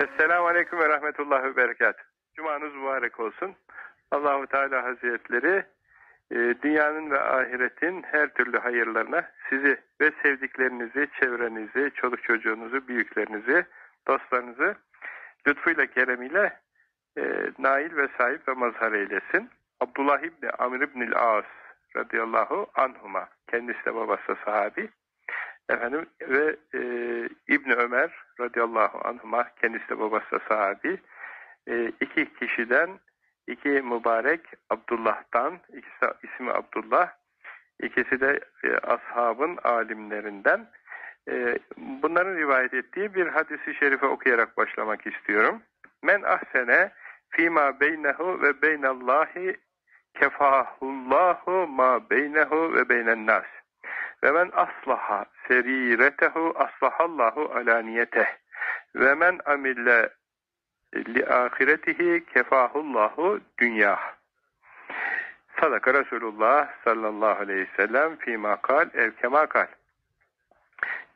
Esselamu Aleyküm ve Rahmetullahi ve Berekat. Cumanız mübarek olsun. Allahu Teala Hazretleri e, dünyanın ve ahiretin her türlü hayırlarına sizi ve sevdiklerinizi, çevrenizi, çoluk çocuğunuzu, büyüklerinizi, dostlarınızı lütfuyla, keremiyle e, nail ve sahip ve mazhar eylesin. Abdullah İbni Amr İbnil As radıyallahu anhuma, kendisi de babası sahabi, efendim ve e, İbni Ömer radıyallahu anhuma, kendisi de babası da sahabi, e, iki kişiden, iki mübarek Abdullah'tan, ikisi ismi Abdullah, ikisi de e, ashabın alimlerinden, e, bunların rivayet ettiği bir hadisi şerife okuyarak başlamak istiyorum. Men ahsene fîmâ beynehu ve beynallahi kefahullahu ma beynehu ve beynen nas. Ve men aslaha seriretehu aslahallahu alaniyeteh. Ve men amille li ahiretihi kefahullahu dünya. Sadaka Resulullah sallallahu aleyhi ve sellem fîmâ kal ev kal.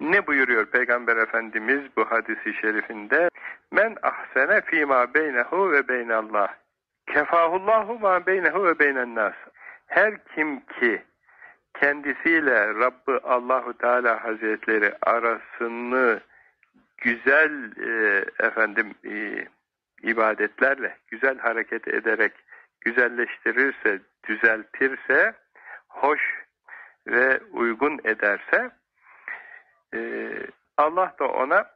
Ne buyuruyor Peygamber Efendimiz bu hadisi şerifinde? Men ahsene fîmâ beynehu ve beynallah. Kefahullahu ma beynehu ve beynen nas. Her kim ki kendisiyle Rabbı Allahu Teala Hazretleri arasını güzel e, efendim e, ibadetlerle, güzel hareket ederek güzelleştirirse, düzeltirse, hoş ve uygun ederse e, Allah da ona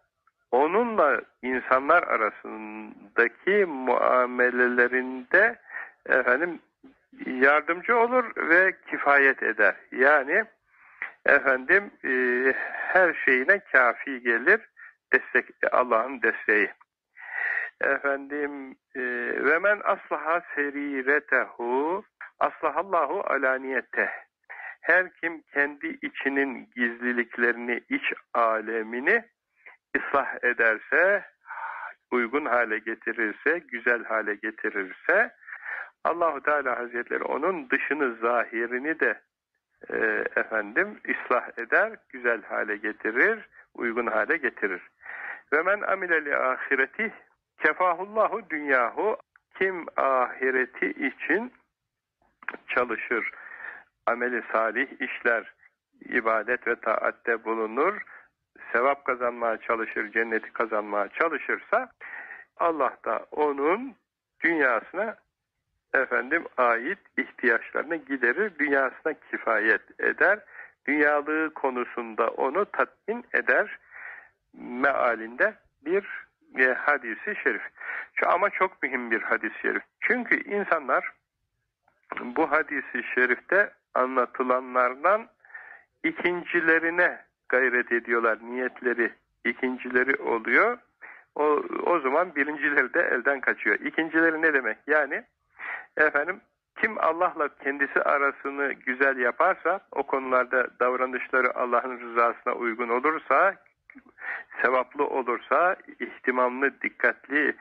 onunla insanlar arasındaki muamelelerinde efendim yardımcı olur ve kifayet eder. Yani efendim e, her şeyine kafi gelir destek Allah'ın desteği. Efendim e, ve men aslaha seriretehu aslahallahu alaniyete. Her kim kendi içinin gizliliklerini, iç alemini ıslah ederse, uygun hale getirirse, güzel hale getirirse, Allahu Teala Hazretleri onun dışını, zahirini de e, efendim ıslah eder, güzel hale getirir, uygun hale getirir. Ve men amile li ahireti kefahullahu dünyahu kim ahireti için çalışır, ameli salih işler, ibadet ve taatte bulunur, sevap kazanmaya çalışır, cenneti kazanmaya çalışırsa Allah da onun dünyasına efendim ait ihtiyaçlarını giderir, dünyasına kifayet eder, dünyalığı konusunda onu tatmin eder mealinde bir e, hadisi şerif. Ama çok mühim bir hadis-i şerif. Çünkü insanlar bu hadisi şerifte anlatılanlardan ikincilerine gayret ediyorlar. Niyetleri ikincileri oluyor. O, o zaman birincileri de elden kaçıyor. İkincileri ne demek? Yani efendim kim Allah'la kendisi arasını güzel yaparsa, o konularda davranışları Allah'ın rızasına uygun olursa, sevaplı olursa, ihtimamlı, dikkatli,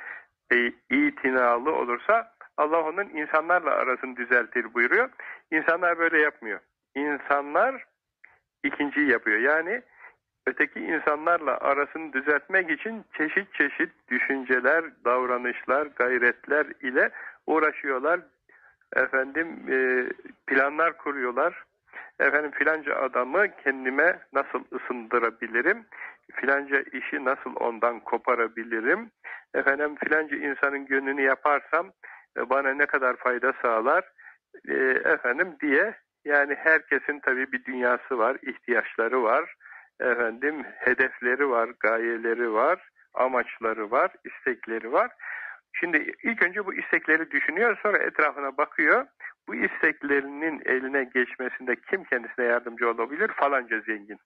e, itinalı olursa Allah onun insanlarla arasını düzeltir buyuruyor. İnsanlar böyle yapmıyor. İnsanlar ikinciyi yapıyor. Yani öteki insanlarla arasını düzeltmek için çeşit çeşit düşünceler, davranışlar, gayretler ile uğraşıyorlar. Efendim e, planlar kuruyorlar. Efendim filanca adamı kendime nasıl ısındırabilirim? Filanca işi nasıl ondan koparabilirim? Efendim filanca insanın gönlünü yaparsam e, bana ne kadar fayda sağlar? E, efendim diye yani herkesin tabii bir dünyası var, ihtiyaçları var, efendim hedefleri var, gayeleri var, amaçları var, istekleri var. Şimdi ilk önce bu istekleri düşünüyor, sonra etrafına bakıyor. Bu isteklerinin eline geçmesinde kim kendisine yardımcı olabilir? Falanca zengin.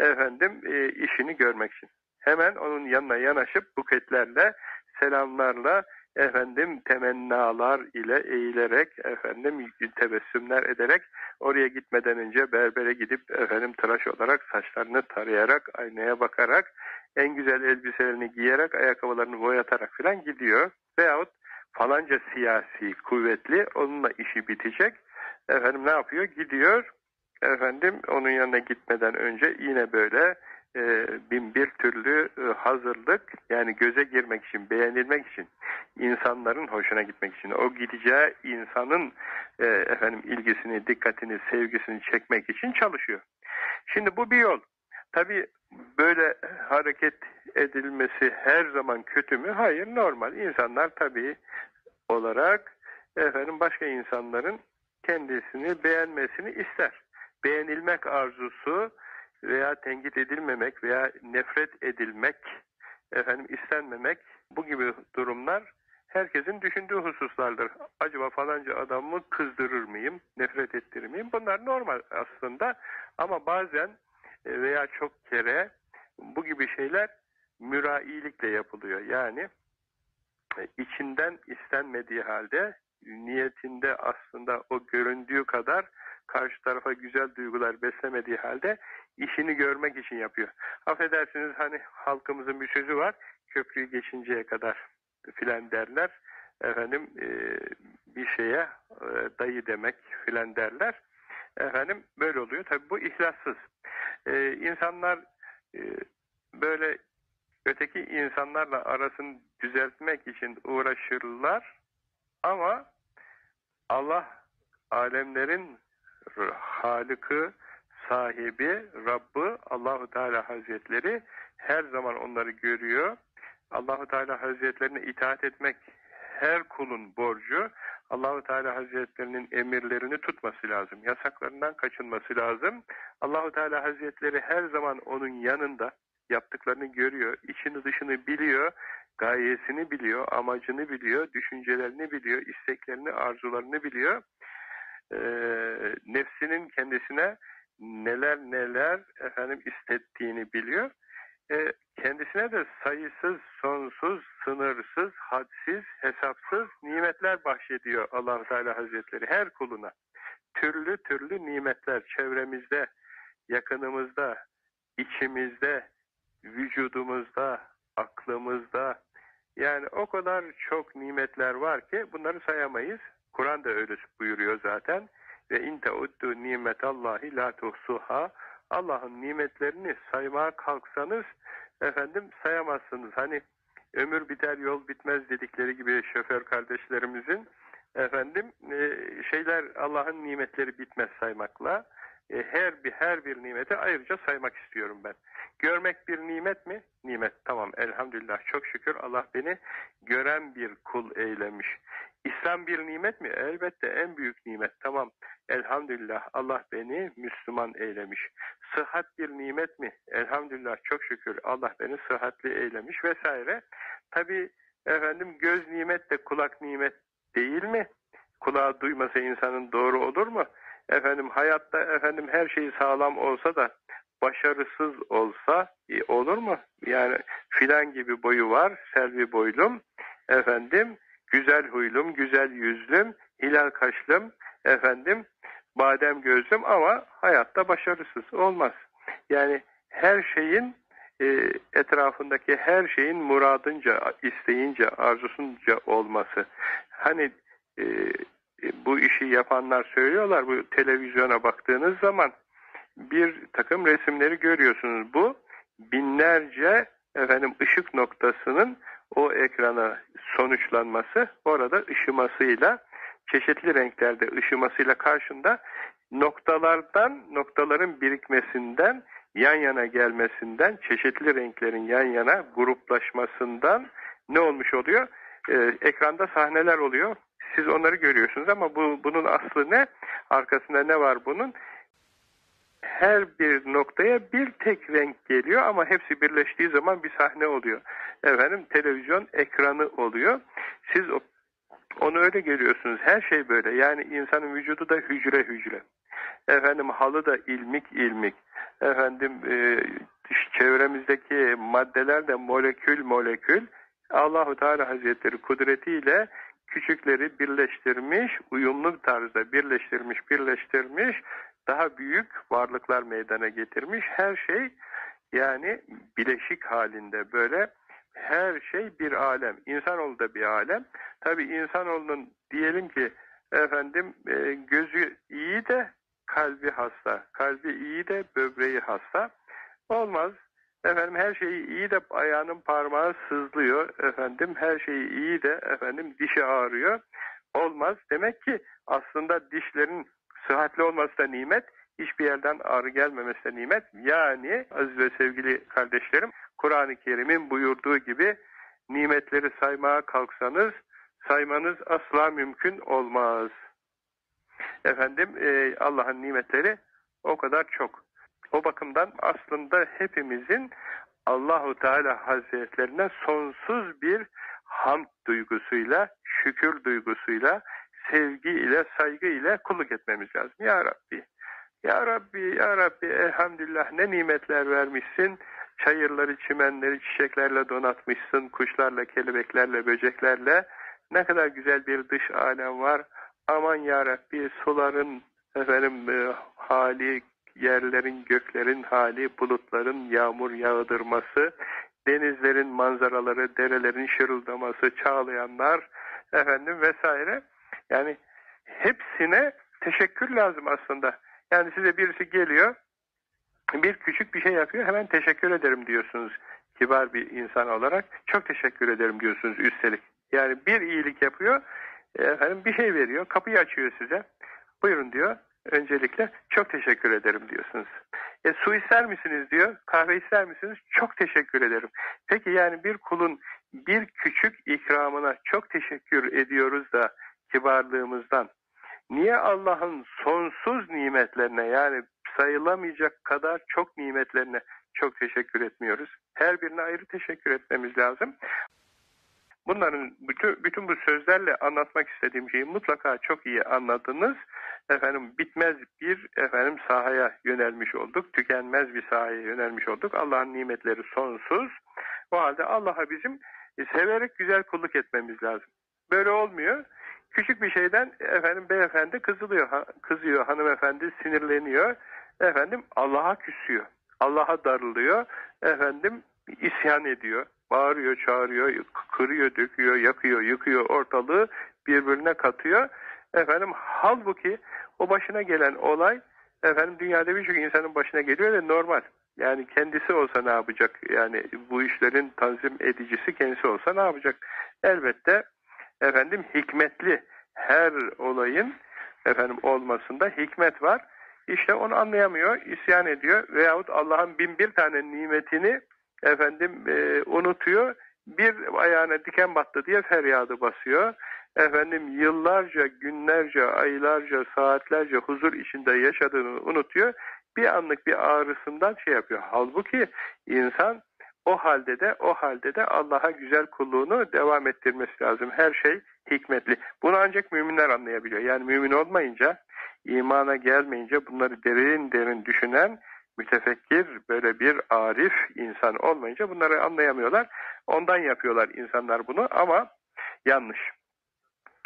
Efendim e, işini görmek için. Hemen onun yanına yanaşıp buketlerle, selamlarla, efendim temennalar ile eğilerek, efendim tebessümler ederek oraya gitmeden önce berbere gidip efendim tıraş olarak saçlarını tarayarak, aynaya bakarak, en güzel elbiselerini giyerek, ayakkabılarını boyatarak filan gidiyor. Veyahut falanca siyasi, kuvvetli, onunla işi bitecek. Efendim ne yapıyor? Gidiyor, efendim onun yanına gitmeden önce yine böyle bin bir türlü e, hazırlık yani göze girmek için, beğenilmek için, insanların hoşuna gitmek için, o gideceği insanın e, efendim ilgisini, dikkatini, sevgisini çekmek için çalışıyor. Şimdi bu bir yol. Tabi böyle hareket edilmesi her zaman kötü mü? Hayır, normal. İnsanlar tabi olarak efendim başka insanların kendisini beğenmesini ister. Beğenilmek arzusu veya tenkit edilmemek veya nefret edilmek, efendim istenmemek bu gibi durumlar herkesin düşündüğü hususlardır. Acaba falanca adamı kızdırır mıyım, nefret ettirir miyim? Bunlar normal aslında ama bazen e, veya çok kere bu gibi şeyler mürailikle yapılıyor. Yani e, içinden istenmediği halde niyetinde aslında o göründüğü kadar karşı tarafa güzel duygular beslemediği halde işini görmek için yapıyor. Affedersiniz hani halkımızın bir sözü var, köprüyü geçinceye kadar filan derler. Efendim e, bir şeye e, dayı demek filan derler. Efendim böyle oluyor. Tabi bu ihlassız. E, insanlar e, böyle öteki insanlarla arasını düzeltmek için uğraşırlar ama Allah alemlerin Halık'ı, sahibi, Rabb'ı Allahu Teala Hazretleri her zaman onları görüyor. Allahu Teala Hazretlerine itaat etmek her kulun borcu. Allahu Teala Hazretlerinin emirlerini tutması lazım. Yasaklarından kaçınması lazım. Allahu Teala Hazretleri her zaman onun yanında yaptıklarını görüyor, içini dışını biliyor, gayesini biliyor, amacını biliyor, düşüncelerini biliyor, isteklerini, arzularını biliyor. Ee, nefsinin kendisine neler neler efendim istettiğini biliyor. E, kendisine de sayısız, sonsuz, sınırsız, hadsiz, hesapsız nimetler bahşediyor allah Teala Hazretleri her kuluna. Türlü türlü nimetler çevremizde, yakınımızda, içimizde, vücudumuzda, aklımızda, yani o kadar çok nimetler var ki bunları sayamayız. Kur'an da öyle buyuruyor zaten. Ve in teuddu nimetallahi la tuhsuha. Allah'ın nimetlerini saymaya kalksanız efendim sayamazsınız. Hani ömür biter yol bitmez dedikleri gibi şoför kardeşlerimizin efendim şeyler Allah'ın nimetleri bitmez saymakla e, her bir her bir nimeti ayrıca saymak istiyorum ben. Görmek bir nimet mi? Nimet. Tamam elhamdülillah çok şükür Allah beni gören bir kul eylemiş. İslam bir nimet mi? Elbette en büyük nimet. Tamam. Elhamdülillah Allah beni Müslüman eylemiş. Sıhhat bir nimet mi? Elhamdülillah çok şükür Allah beni sıhhatli eylemiş vesaire. Tabi efendim göz nimet de kulak nimet değil mi? Kulağı duymasa insanın doğru olur mu? Efendim hayatta efendim her şey sağlam olsa da başarısız olsa e, olur mu? Yani filan gibi boyu var, selvi boylum, efendim güzel huylum, güzel yüzlüm, hilal kaşlım, efendim badem gözlüm ama hayatta başarısız olmaz. Yani her şeyin e, etrafındaki her şeyin muradınca, isteyince, arzusunca olması. Hani e, bu işi yapanlar söylüyorlar, bu televizyona baktığınız zaman bir takım resimleri görüyorsunuz. Bu binlerce efendim ışık noktasının o ekrana sonuçlanması orada ışımasıyla çeşitli renklerde ışımasıyla karşında noktalardan noktaların birikmesinden yan yana gelmesinden çeşitli renklerin yan yana gruplaşmasından ne olmuş oluyor? Ee, ekranda sahneler oluyor. Siz onları görüyorsunuz ama bu bunun aslı ne? Arkasında ne var bunun? her bir noktaya bir tek renk geliyor ama hepsi birleştiği zaman bir sahne oluyor. Efendim televizyon ekranı oluyor. Siz onu öyle görüyorsunuz. Her şey böyle. Yani insanın vücudu da hücre hücre. Efendim halı da ilmik ilmik. Efendim e, çevremizdeki maddeler de molekül molekül. Allahu Teala Hazretleri kudretiyle küçükleri birleştirmiş, uyumlu tarzda birleştirmiş, birleştirmiş daha büyük varlıklar meydana getirmiş. Her şey yani bileşik halinde böyle her şey bir alem. İnsanoğlu da bir alem. Tabi insanoğlunun diyelim ki efendim e, gözü iyi de kalbi hasta. Kalbi iyi de böbreği hasta. Olmaz. Efendim her şeyi iyi de ayağının parmağı sızlıyor efendim. Her şeyi iyi de efendim dişi ağrıyor. Olmaz. Demek ki aslında dişlerin sıhhatli olması da nimet. Hiçbir yerden ağrı gelmemesi de nimet. Yani aziz ve sevgili kardeşlerim Kur'an-ı Kerim'in buyurduğu gibi nimetleri saymaya kalksanız saymanız asla mümkün olmaz. Efendim e, Allah'ın nimetleri o kadar çok. O bakımdan aslında hepimizin Allahu Teala Hazretlerine sonsuz bir hamd duygusuyla, şükür duygusuyla, sevgi ile, saygı ile kulluk etmemiz lazım. Ya Rabbi, Ya Rabbi, Ya Rabbi elhamdülillah ne nimetler vermişsin. Çayırları, çimenleri çiçeklerle donatmışsın, kuşlarla, kelebeklerle, böceklerle. Ne kadar güzel bir dış alem var. Aman Ya Rabbi suların efendim e, hali, yerlerin, göklerin hali, bulutların yağmur yağdırması, denizlerin manzaraları, derelerin şırıldaması, çağlayanlar efendim vesaire. Yani hepsine teşekkür lazım aslında. Yani size birisi geliyor, bir küçük bir şey yapıyor, hemen teşekkür ederim diyorsunuz kibar bir insan olarak. Çok teşekkür ederim diyorsunuz üstelik. Yani bir iyilik yapıyor, efendim bir şey veriyor, kapıyı açıyor size. Buyurun diyor. Öncelikle çok teşekkür ederim diyorsunuz. E, su ister misiniz diyor, kahve ister misiniz? Çok teşekkür ederim. Peki yani bir kulun bir küçük ikramına çok teşekkür ediyoruz da kibarlığımızdan. Niye Allah'ın sonsuz nimetlerine yani sayılamayacak kadar çok nimetlerine çok teşekkür etmiyoruz? Her birine ayrı teşekkür etmemiz lazım. Bunların bütün, bütün bu sözlerle anlatmak istediğim şeyi mutlaka çok iyi anladınız. Efendim bitmez bir efendim sahaya yönelmiş olduk. Tükenmez bir sahaya yönelmiş olduk. Allah'ın nimetleri sonsuz. O halde Allah'a bizim e, severek güzel kulluk etmemiz lazım. Böyle olmuyor. Küçük bir şeyden efendim beyefendi kızılıyor, kızıyor, hanımefendi sinirleniyor. Efendim Allah'a küsüyor. Allah'a darılıyor. Efendim isyan ediyor. Bağırıyor, çağırıyor, kırıyor, döküyor, yakıyor, yıkıyor ortalığı birbirine katıyor. Efendim halbuki o başına gelen olay efendim dünyada birçok insanın başına geliyor ve normal. Yani kendisi olsa ne yapacak? Yani bu işlerin tanzim edicisi kendisi olsa ne yapacak? Elbette efendim hikmetli her olayın efendim olmasında hikmet var. İşte onu anlayamıyor, isyan ediyor veyahut Allah'ın bin bir tane nimetini efendim e, unutuyor. Bir ayağına diken battı diye feryadı basıyor. Efendim yıllarca, günlerce, aylarca, saatlerce huzur içinde yaşadığını unutuyor. Bir anlık bir ağrısından şey yapıyor. Halbuki insan o halde de o halde de Allah'a güzel kulluğunu devam ettirmesi lazım. Her şey hikmetli. Bunu ancak müminler anlayabiliyor. Yani mümin olmayınca, imana gelmeyince bunları derin derin düşünen mütefekkir, böyle bir arif insan olmayınca bunları anlayamıyorlar. Ondan yapıyorlar insanlar bunu ama yanlış.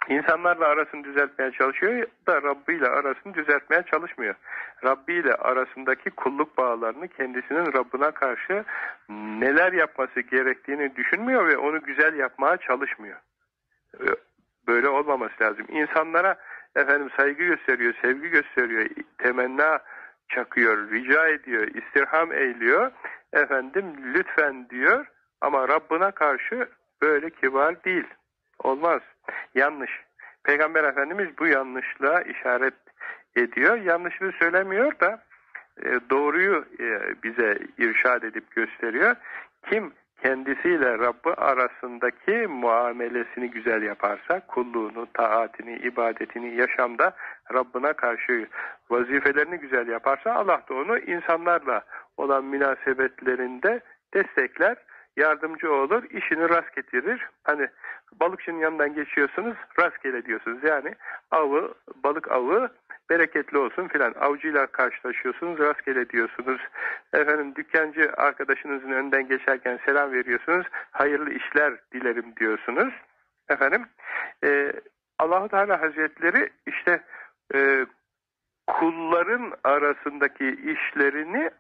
İnsanlarla arasını düzeltmeye çalışıyor da Rabbi ile arasını düzeltmeye çalışmıyor. Rabbi ile arasındaki kulluk bağlarını kendisinin Rabbına karşı neler yapması gerektiğini düşünmüyor ve onu güzel yapmaya çalışmıyor. Böyle olmaması lazım. İnsanlara efendim saygı gösteriyor, sevgi gösteriyor, temenna çakıyor, rica ediyor, istirham eğiliyor. Efendim lütfen diyor ama Rabbına karşı böyle kibar değil. Olmaz. Yanlış. Peygamber Efendimiz bu yanlışlığa işaret ediyor. Yanlışlığı söylemiyor da e, doğruyu e, bize irşad edip gösteriyor. Kim kendisiyle Rabb'i arasındaki muamelesini güzel yaparsa, kulluğunu, taatini, ibadetini yaşamda Rabbına karşı vazifelerini güzel yaparsa Allah da onu insanlarla olan münasebetlerinde destekler, yardımcı olur, işini rast getirir. Hani balıkçının yanından geçiyorsunuz, rastgele diyorsunuz. Yani avı, balık avı bereketli olsun filan. Avcıyla karşılaşıyorsunuz, rastgele diyorsunuz. Efendim dükkancı arkadaşınızın önden geçerken selam veriyorsunuz. Hayırlı işler dilerim diyorsunuz. Efendim e, Allahu Teala Hazretleri işte e, kulların arasındaki işlerini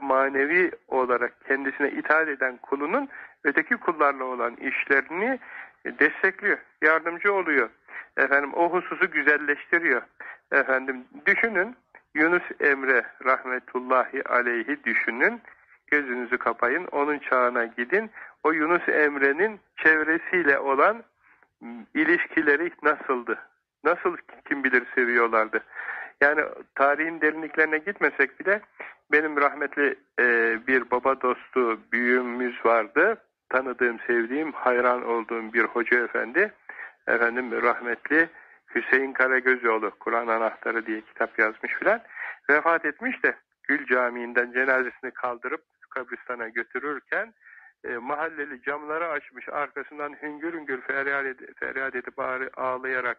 manevi olarak kendisine itaat eden kulunun öteki kullarla olan işlerini destekliyor, yardımcı oluyor. Efendim o hususu güzelleştiriyor. Efendim düşünün Yunus Emre rahmetullahi aleyhi düşünün. gözünüzü kapayın, onun çağına gidin. O Yunus Emre'nin çevresiyle olan ilişkileri nasıldı? Nasıl kim bilir seviyorlardı? Yani tarihin derinliklerine gitmesek bile benim rahmetli e, bir baba dostu büyüğümüz vardı. Tanıdığım, sevdiğim, hayran olduğum bir hoca efendi. Efendim rahmetli Hüseyin Karagözoğlu Kur'an Anahtarı diye kitap yazmış filan. Vefat etmiş de Gül Camii'nden cenazesini kaldırıp kabristana götürürken e, mahalleli camları açmış arkasından hüngür hüngür feryat, ed feryat edip ağlayarak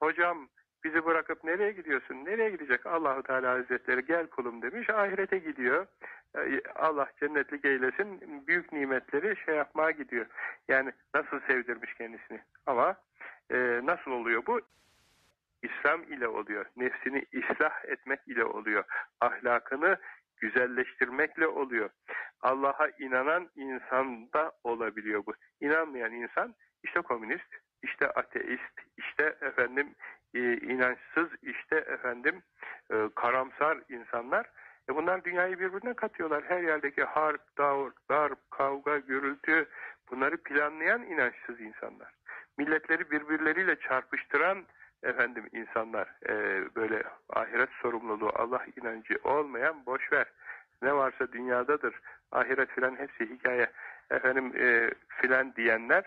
hocam bizi bırakıp nereye gidiyorsun? Nereye gidecek? Allahu Teala Hazretleri gel kulum demiş. Ahirete gidiyor. Allah cennetlik eylesin. Büyük nimetleri şey yapmaya gidiyor. Yani nasıl sevdirmiş kendisini. Ama e, nasıl oluyor bu? İslam ile oluyor. Nefsini ıslah etmek ile oluyor. Ahlakını güzelleştirmekle oluyor. Allah'a inanan insanda olabiliyor bu. İnanmayan insan işte komünist, işte ateist, işte efendim e, inançsız, işte efendim e, karamsar insanlar. E bunlar dünyayı birbirine katıyorlar. Her yerdeki harp, davr, darp, kavga, gürültü bunları planlayan inançsız insanlar. Milletleri birbirleriyle çarpıştıran efendim insanlar e, böyle ahiret sorumluluğu Allah inancı olmayan boş ver ne varsa dünyadadır ahiret filan hepsi hikaye efendim e, filan diyenler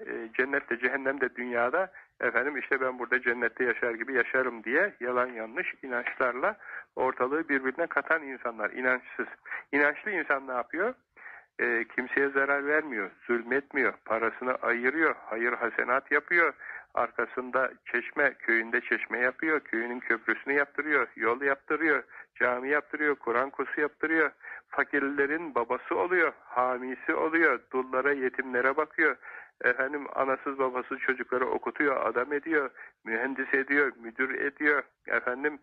e, cennette cehennemde dünyada efendim işte ben burada cennette yaşar gibi yaşarım diye yalan yanlış inançlarla ortalığı birbirine katan insanlar inançsız. İnançlı insan ne yapıyor? E, kimseye zarar vermiyor zulmetmiyor parasını ayırıyor hayır hasenat yapıyor. Arkasında çeşme, köyünde çeşme yapıyor, köyünün köprüsünü yaptırıyor, yol yaptırıyor, cami yaptırıyor, Kur'an kursu yaptırıyor, fakirlerin babası oluyor, hamisi oluyor, dullara, yetimlere bakıyor, efendim anasız babasız çocukları okutuyor, adam ediyor, mühendis ediyor, müdür ediyor, efendim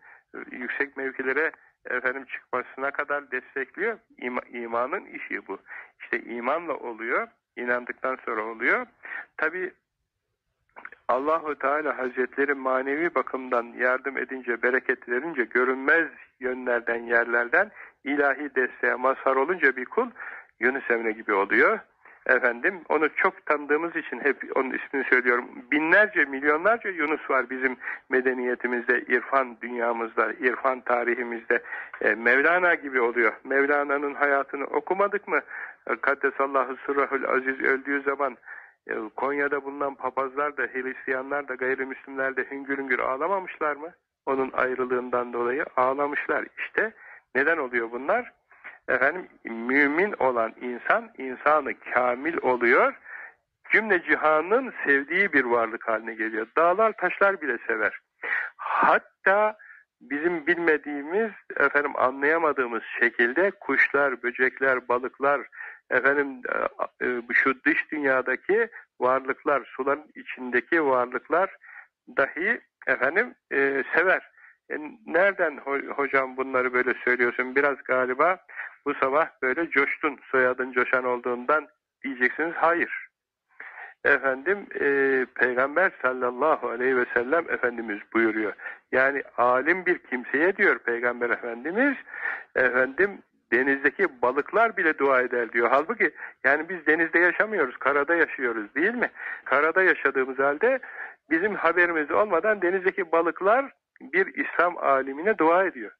yüksek mevkilere efendim çıkmasına kadar destekliyor. İma, imanın işi bu. İşte imanla oluyor, inandıktan sonra oluyor. Tabi Allahu Teala Hazretleri manevi bakımdan yardım edince, bereket verince, görünmez yönlerden, yerlerden ilahi desteğe mazhar olunca bir kul Yunus Emre gibi oluyor. Efendim onu çok tanıdığımız için hep onun ismini söylüyorum. Binlerce, milyonlarca Yunus var bizim medeniyetimizde, irfan dünyamızda, irfan tarihimizde. E, Mevlana gibi oluyor. Mevlana'nın hayatını okumadık mı? Kaddesallahu surahul aziz öldüğü zaman e, Konya'da bulunan papazlar da, Hristiyanlar da, gayrimüslimler de hüngür hüngür ağlamamışlar mı? Onun ayrılığından dolayı ağlamışlar. İşte neden oluyor bunlar? Efendim mümin olan insan, insanı kamil oluyor. Cümle cihanın sevdiği bir varlık haline geliyor. Dağlar, taşlar bile sever. Hatta bizim bilmediğimiz, efendim anlayamadığımız şekilde kuşlar, böcekler, balıklar, efendim e, e, şu dış dünyadaki varlıklar, suların içindeki varlıklar dahi efendim e, sever. E, nereden ho hocam bunları böyle söylüyorsun? Biraz galiba bu sabah böyle coştun, soyadın coşan olduğundan diyeceksiniz. Hayır. Efendim e, Peygamber sallallahu aleyhi ve sellem Efendimiz buyuruyor. Yani alim bir kimseye diyor Peygamber Efendimiz efendim denizdeki balıklar bile dua eder diyor. Halbuki yani biz denizde yaşamıyoruz, karada yaşıyoruz değil mi? Karada yaşadığımız halde bizim haberimiz olmadan denizdeki balıklar bir İslam alimine dua ediyor.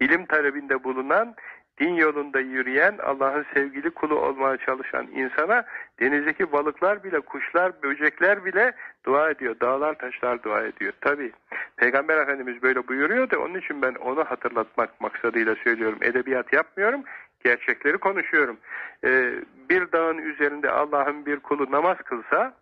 İlim talebinde bulunan, din yolunda yürüyen, Allah'ın sevgili kulu olmaya çalışan insana denizdeki balıklar bile, kuşlar, böcekler bile dua ediyor. Dağlar, taşlar dua ediyor. Tabi Peygamber Efendimiz böyle buyuruyor da onun için ben onu hatırlatmak maksadıyla söylüyorum. Edebiyat yapmıyorum, gerçekleri konuşuyorum. Ee, bir dağın üzerinde Allah'ın bir kulu namaz kılsa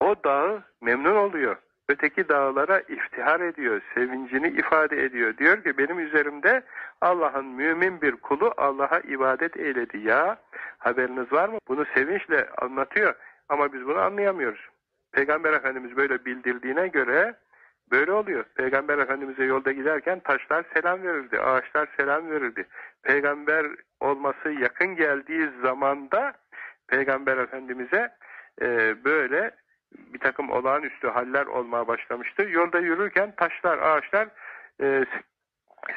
o dağı memnun oluyor öteki dağlara iftihar ediyor, sevincini ifade ediyor. Diyor ki benim üzerimde Allah'ın mümin bir kulu Allah'a ibadet eyledi ya. Haberiniz var mı? Bunu sevinçle anlatıyor ama biz bunu anlayamıyoruz. Peygamber Efendimiz böyle bildirdiğine göre böyle oluyor. Peygamber Efendimiz'e yolda giderken taşlar selam verirdi, ağaçlar selam verirdi. Peygamber olması yakın geldiği zamanda Peygamber Efendimiz'e e, böyle bir takım olağanüstü haller olmaya başlamıştı. Yolda yürürken taşlar, ağaçlar e,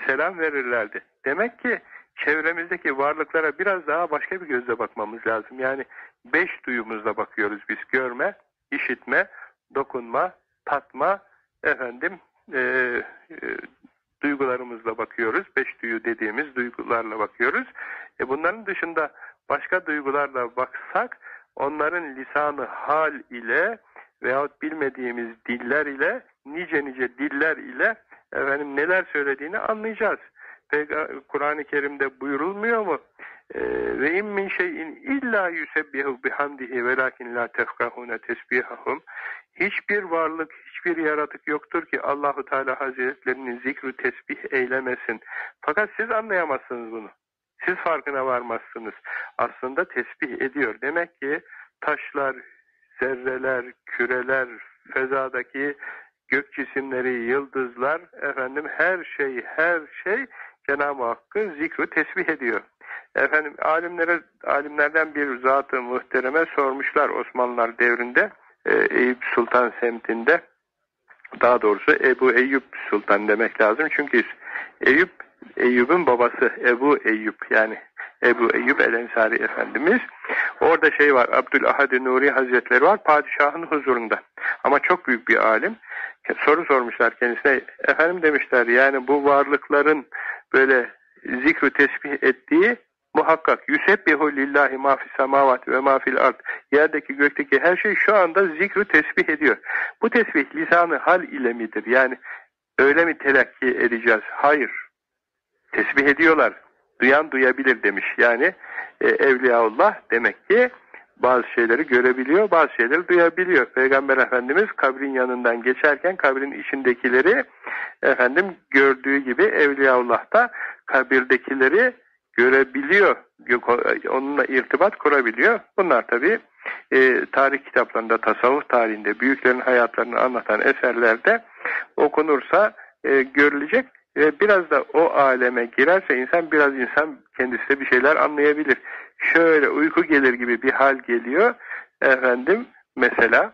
selam verirlerdi. Demek ki çevremizdeki varlıklara biraz daha başka bir gözle bakmamız lazım. Yani beş duyumuzla bakıyoruz biz. Görme, işitme, dokunma, tatma, efendim e, e, duygularımızla bakıyoruz. Beş duyu dediğimiz duygularla bakıyoruz. E bunların dışında başka duygularla baksak onların lisanı hal ile veyahut bilmediğimiz diller ile nice nice diller ile efendim neler söylediğini anlayacağız. Kur'an-ı Kerim'de buyurulmuyor mu? Ee, ve in min şeyin illa yusebbihu bihamdihi velakin la tefkahune tesbihahum. Hiçbir varlık, hiçbir yaratık yoktur ki Allahu Teala Hazretlerinin zikru tesbih eylemesin. Fakat siz anlayamazsınız bunu. Siz farkına varmazsınız. Aslında tesbih ediyor. Demek ki taşlar, zerreler, küreler, fezadaki gök cisimleri, yıldızlar, efendim her şey, her şey Cenab-ı Hakk'ı zikru tesbih ediyor. Efendim alimlere, alimlerden bir zatı muhtereme sormuşlar Osmanlılar devrinde e, Eyüp Sultan semtinde daha doğrusu Ebu Eyyub Sultan demek lazım. Çünkü Eyüp, Eyyub'un babası Ebu Eyyub yani Ebu Eyyub el-Ensari Efendimiz. Orada şey var, Abdülahad-ı Nuri Hazretleri var, padişahın huzurunda. Ama çok büyük bir alim. Soru sormuşlar kendisine. Efendim demişler, yani bu varlıkların böyle zikru tesbih ettiği muhakkak. Yusebbihu lillahi ma fis semavati ve ma fil ard. Yerdeki gökteki her şey şu anda zikru tesbih ediyor. Bu tesbih lisanı hal ile midir? Yani öyle mi telakki edeceğiz? Hayır. Tesbih ediyorlar. Duyan duyabilir demiş. Yani e, Evliyaullah demek ki bazı şeyleri görebiliyor, bazı şeyleri duyabiliyor. Peygamber Efendimiz kabrin yanından geçerken kabrin içindekileri efendim gördüğü gibi Evliyaullah da kabirdekileri görebiliyor. Onunla irtibat kurabiliyor. Bunlar tabi e, tarih kitaplarında, tasavvuf tarihinde, büyüklerin hayatlarını anlatan eserlerde okunursa e, görülecek ve biraz da o aleme girerse insan biraz insan kendisi de bir şeyler anlayabilir. Şöyle uyku gelir gibi bir hal geliyor. Efendim mesela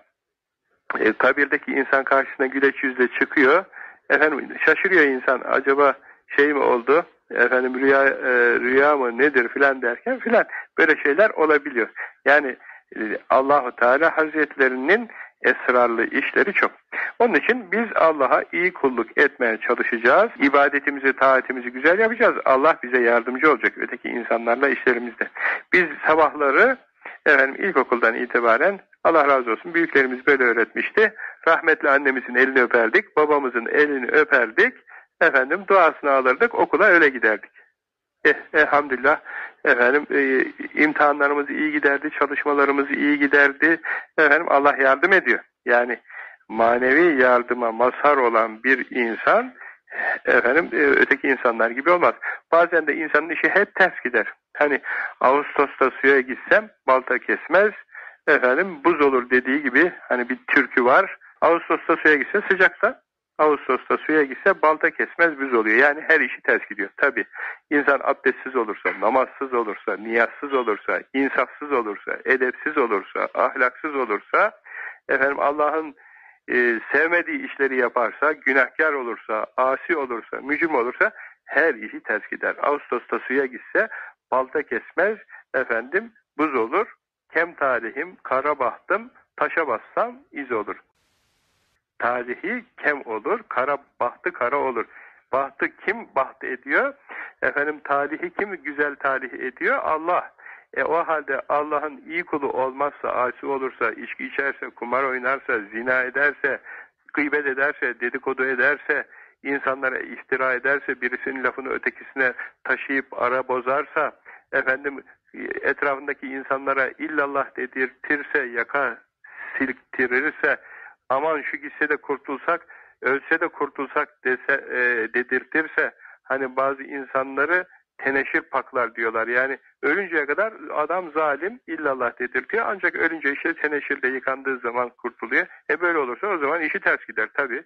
e, kabirdeki insan karşısına güleç yüzle çıkıyor. Efendim şaşırıyor insan acaba şey mi oldu? Efendim rüya e, rüya mı nedir filan derken filan böyle şeyler olabiliyor. Yani e, Allahu Teala Hazretlerinin esrarlı işleri çok. Onun için biz Allah'a iyi kulluk etmeye çalışacağız. İbadetimizi, taatimizi güzel yapacağız. Allah bize yardımcı olacak öteki insanlarla işlerimizde. Biz sabahları efendim ilkokuldan itibaren Allah razı olsun büyüklerimiz böyle öğretmişti. Rahmetli annemizin elini öperdik, babamızın elini öperdik. Efendim duasını alırdık, okula öyle giderdik. Eh, elhamdülillah efendim e, imtihanlarımız iyi giderdi, çalışmalarımız iyi giderdi. Efendim Allah yardım ediyor. Yani manevi yardıma mazhar olan bir insan efendim e, öteki insanlar gibi olmaz. Bazen de insanın işi hep ters gider. Hani Ağustos'ta suya gitsem balta kesmez. Efendim buz olur dediği gibi hani bir türkü var. Ağustos'ta suya gitse sıcaksa Ağustos'ta suya gitse balta kesmez buz oluyor. Yani her işi ters gidiyor. Tabi insan abdestsiz olursa, namazsız olursa, niyazsız olursa, insafsız olursa, edepsiz olursa, ahlaksız olursa, efendim Allah'ın e, sevmediği işleri yaparsa, günahkar olursa, asi olursa, mücrim olursa her işi ters gider. Ağustos'ta suya gitse balta kesmez, efendim buz olur. Kem talihim, kara bahtım, taşa bassam iz olur talihi kem olur, kara bahtı kara olur. Bahtı kim baht ediyor? Efendim talihi kim güzel talih ediyor? Allah. E o halde Allah'ın iyi kulu olmazsa, asi olursa, içki içerse, kumar oynarsa, zina ederse, gıybet ederse, dedikodu ederse, insanlara iftira ederse, birisinin lafını ötekisine taşıyıp ara bozarsa, efendim etrafındaki insanlara illallah dedirtirse, yaka silktirirse, aman şu gitse de kurtulsak, ölse de kurtulsak dese, e, dedirtirse hani bazı insanları teneşir paklar diyorlar. Yani ölünceye kadar adam zalim illallah dedirtiyor ancak ölünce işte teneşirle yıkandığı zaman kurtuluyor. E böyle olursa o zaman işi ters gider tabi.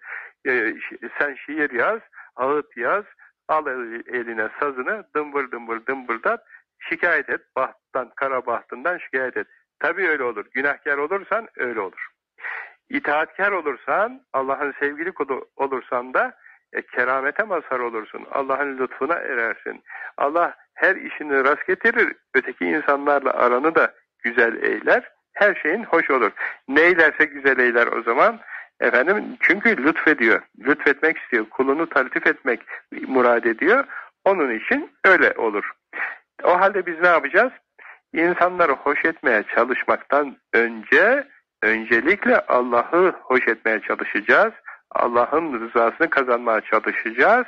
E, sen şiir yaz, ağıt yaz, al eline sazını dımbır dımbır dımbırdat, şikayet et, bahttan, kara bahtından şikayet et. Tabi öyle olur. Günahkar olursan öyle olur. İtaatkar olursan, Allah'ın sevgili kulu olursan da e, keramete mazhar olursun. Allah'ın lütfuna erersin. Allah her işini rast getirir, öteki insanlarla aranı da güzel eyler, her şeyin hoş olur. Neylerse güzel eyler o zaman. Efendim çünkü lütfediyor, lütfetmek istiyor, kulunu taltif etmek murad ediyor. Onun için öyle olur. O halde biz ne yapacağız? İnsanları hoş etmeye çalışmaktan önce öncelikle Allah'ı hoş etmeye çalışacağız. Allah'ın rızasını kazanmaya çalışacağız.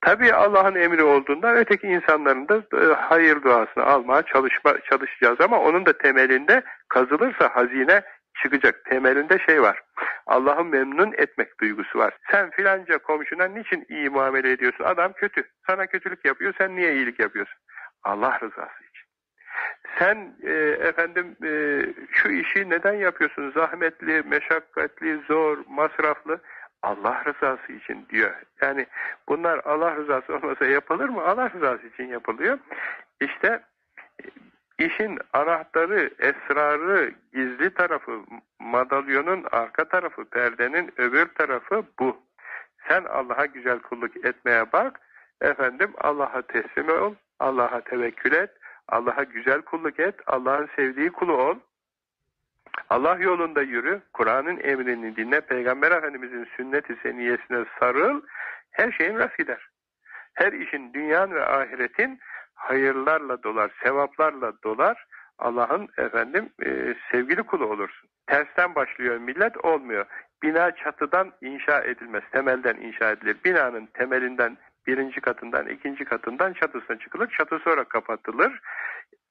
Tabi Allah'ın emri olduğunda öteki insanların da e, hayır duasını almaya çalışma, çalışacağız ama onun da temelinde kazılırsa hazine çıkacak. Temelinde şey var. Allah'ı memnun etmek duygusu var. Sen filanca komşuna niçin iyi muamele ediyorsun? Adam kötü. Sana kötülük yapıyor. Sen niye iyilik yapıyorsun? Allah rızası. Sen e, efendim e, şu işi neden yapıyorsun? Zahmetli, meşakkatli, zor, masraflı. Allah rızası için diyor. Yani bunlar Allah rızası olmasa yapılır mı? Allah rızası için yapılıyor. İşte işin anahtarı, esrarı, gizli tarafı, madalyonun arka tarafı, perdenin öbür tarafı bu. Sen Allah'a güzel kulluk etmeye bak. Efendim Allah'a teslim ol, Allah'a tevekkül et, Allah'a güzel kulluk et, Allah'ın sevdiği kulu ol. Allah yolunda yürü, Kur'an'ın emrini dinle, Peygamber Efendimiz'in sünnet-i seniyesine sarıl, her şeyin rast gider. Her işin, dünyanın ve ahiretin hayırlarla dolar, sevaplarla dolar, Allah'ın efendim e, sevgili kulu olursun. Tersten başlıyor millet, olmuyor. Bina çatıdan inşa edilmez, temelden inşa edilir. Binanın temelinden, birinci katından, ikinci katından çatısına çıkılır, çatı sonra kapatılır.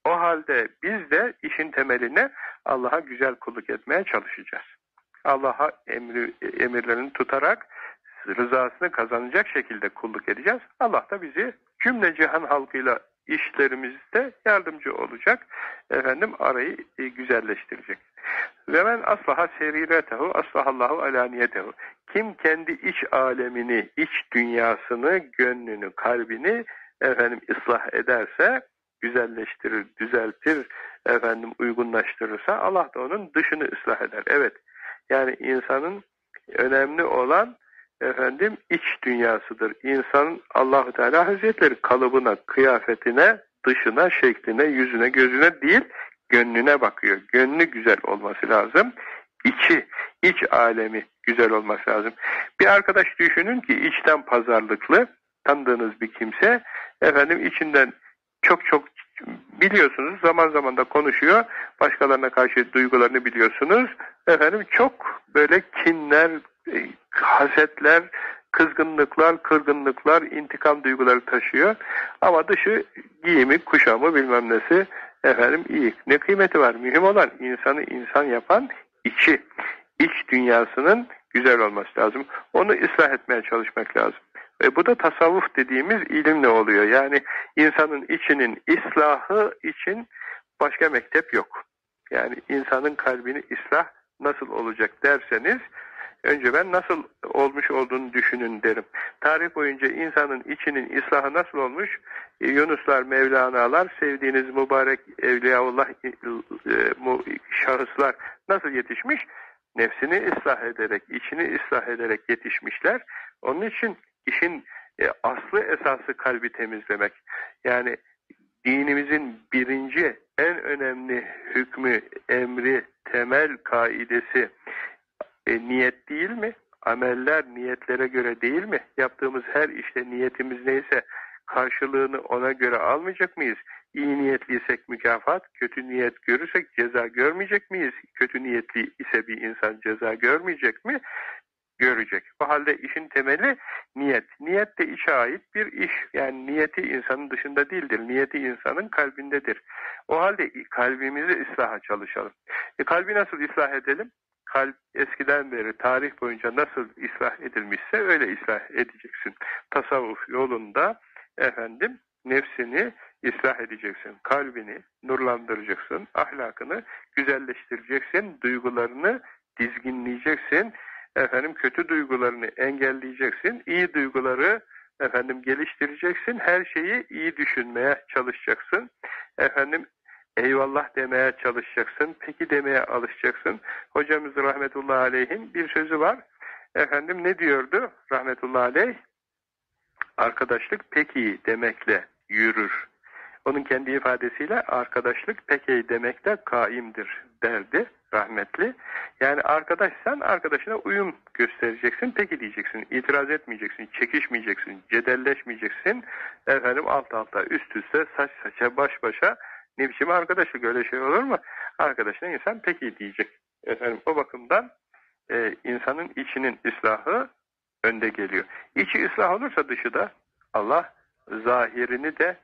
O halde biz de işin temeline Allah'a güzel kulluk etmeye çalışacağız. Allah'a emri, emirlerini tutarak rızasını kazanacak şekilde kulluk edeceğiz. Allah da bizi cümle cihan halkıyla işlerimizde yardımcı olacak. Efendim arayı e, güzelleştirecek. Ve men aslaha seriretehu aslahallahu alaniyetehu. Kim kendi iç alemini, iç dünyasını, gönlünü, kalbini efendim ıslah ederse güzelleştirir, düzeltir, efendim uygunlaştırırsa Allah da onun dışını ıslah eder. Evet. Yani insanın önemli olan efendim iç dünyasıdır. İnsanın Allahu Teala Hazretleri kalıbına, kıyafetine, dışına, şekline, yüzüne, gözüne değil, gönlüne bakıyor. Gönlü güzel olması lazım. İçi, iç alemi güzel olması lazım. Bir arkadaş düşünün ki içten pazarlıklı, tanıdığınız bir kimse, efendim içinden çok çok biliyorsunuz zaman zaman da konuşuyor. Başkalarına karşı duygularını biliyorsunuz. Efendim çok böyle kinler, hasetler, kızgınlıklar, kırgınlıklar, intikam duyguları taşıyor. Ama dışı giyimi, kuşamı bilmem nesi efendim iyi. Ne kıymeti var? Mühim olan insanı insan yapan içi. iç dünyasının güzel olması lazım. Onu ıslah etmeye çalışmak lazım. Ve bu da tasavvuf dediğimiz ilimle oluyor. Yani insanın içinin islahı için başka mektep yok. Yani insanın kalbini ıslah nasıl olacak derseniz önce ben nasıl olmuş olduğunu düşünün derim. Tarih boyunca insanın içinin ıslahı nasıl olmuş? E, Yunuslar, Mevlana'lar, sevdiğiniz mübarek Evliyaullah e, şahıslar nasıl yetişmiş? Nefsini ıslah ederek, içini ıslah ederek yetişmişler. Onun için işin e, aslı esası kalbi temizlemek. Yani dinimizin birinci en önemli hükmü, emri, temel kaidesi e, niyet değil mi? Ameller niyetlere göre değil mi? Yaptığımız her işte niyetimiz neyse karşılığını ona göre almayacak mıyız? İyi niyetliysek mükafat, kötü niyet görürsek ceza görmeyecek miyiz? Kötü niyetli ise bir insan ceza görmeyecek mi? görecek. O halde işin temeli niyet. Niyet de içe ait bir iş. Yani niyeti insanın dışında değildir. Niyeti insanın kalbindedir. O halde kalbimizi ıslaha çalışalım. E, kalbi nasıl ıslah edelim? Kalp eskiden beri tarih boyunca nasıl ıslah edilmişse öyle ıslah edeceksin. Tasavvuf yolunda efendim nefsini ıslah edeceksin. Kalbini nurlandıracaksın. Ahlakını güzelleştireceksin. Duygularını dizginleyeceksin efendim kötü duygularını engelleyeceksin, iyi duyguları efendim geliştireceksin, her şeyi iyi düşünmeye çalışacaksın. Efendim eyvallah demeye çalışacaksın, peki demeye alışacaksın. Hocamız rahmetullahi aleyhin bir sözü var. Efendim ne diyordu rahmetullahi aleyh? Arkadaşlık peki demekle yürür. Onun kendi ifadesiyle arkadaşlık pekey demekle kaimdir derdi rahmetli. Yani arkadaşsan arkadaşına uyum göstereceksin, peki diyeceksin, itiraz etmeyeceksin, çekişmeyeceksin, cedelleşmeyeceksin. Efendim alt alta, üst üste, saç saça, baş başa ne biçim arkadaşlık öyle şey olur mu? Arkadaşına insan peki diyecek. Efendim o bakımdan e, insanın içinin ıslahı önde geliyor. İçi ıslah olursa dışı da Allah zahirini de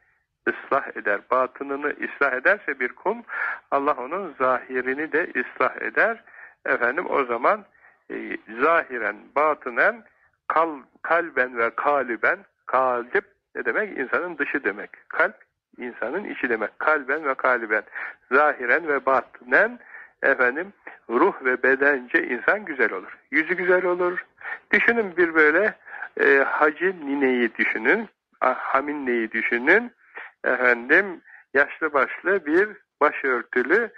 ıslah eder. Batınını ıslah ederse bir kum Allah onun zahirini de ıslah eder. Efendim o zaman e, zahiren, batınen kal, kalben ve kaliben kalip ne demek? İnsanın dışı demek. Kalp insanın içi demek. Kalben ve kaliben. Zahiren ve batınen efendim ruh ve bedence insan güzel olur. Yüzü güzel olur. Düşünün bir böyle e, hacı nineyi düşünün. Ah, Haminne'yi düşünün. Efendim yaşlı başlı bir başörtülü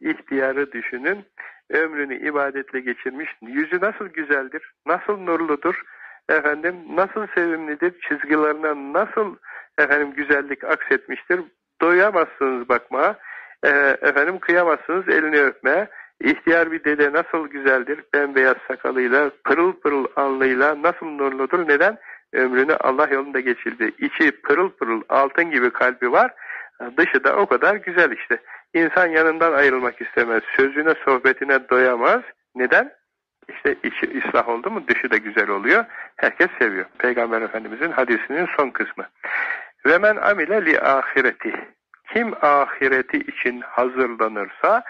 ihtiyarı düşünün. Ömrünü ibadetle geçirmiş. Yüzü nasıl güzeldir, nasıl nurludur, efendim nasıl sevimlidir, çizgilerine nasıl efendim güzellik aksetmiştir. Doyamazsınız bakmaya, e, efendim kıyamazsınız elini öpmeye. İhtiyar bir dede nasıl güzeldir, bembeyaz sakalıyla, pırıl pırıl alnıyla nasıl nurludur, neden? Ömrünü Allah yolunda geçirdi. İçi pırıl pırıl altın gibi kalbi var, dışı da o kadar güzel işte. İnsan yanından ayrılmak istemez, sözüne, sohbetine doyamaz. Neden? İşte içi ıslah oldu mu dışı da güzel oluyor. Herkes seviyor. Peygamber Efendimizin hadisinin son kısmı. Ve men amile li ahireti. Kim ahireti için hazırlanırsa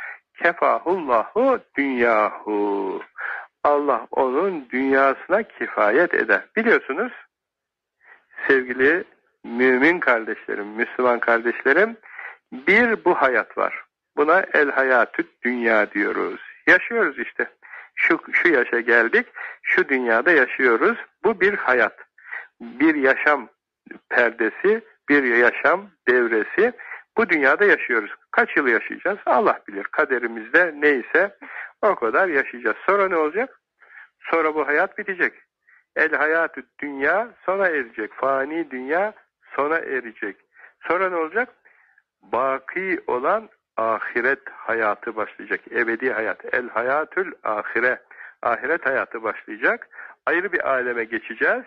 kefahullahu dünyahu. Allah onun dünyasına kifayet eder. Biliyorsunuz sevgili mümin kardeşlerim, Müslüman kardeşlerim bir bu hayat var. Buna el hayatü dünya diyoruz. Yaşıyoruz işte. Şu, şu yaşa geldik, şu dünyada yaşıyoruz. Bu bir hayat. Bir yaşam perdesi, bir yaşam devresi. Bu dünyada yaşıyoruz. Kaç yıl yaşayacağız? Allah bilir. Kaderimizde neyse o kadar yaşayacağız. Sonra ne olacak? Sonra bu hayat bitecek. El hayatü dünya sona erecek. Fani dünya sona erecek. Sonra ne olacak? Baki olan ahiret hayatı başlayacak. Ebedi hayat. El hayatül ahire. Ahiret hayatı başlayacak. Ayrı bir aleme geçeceğiz.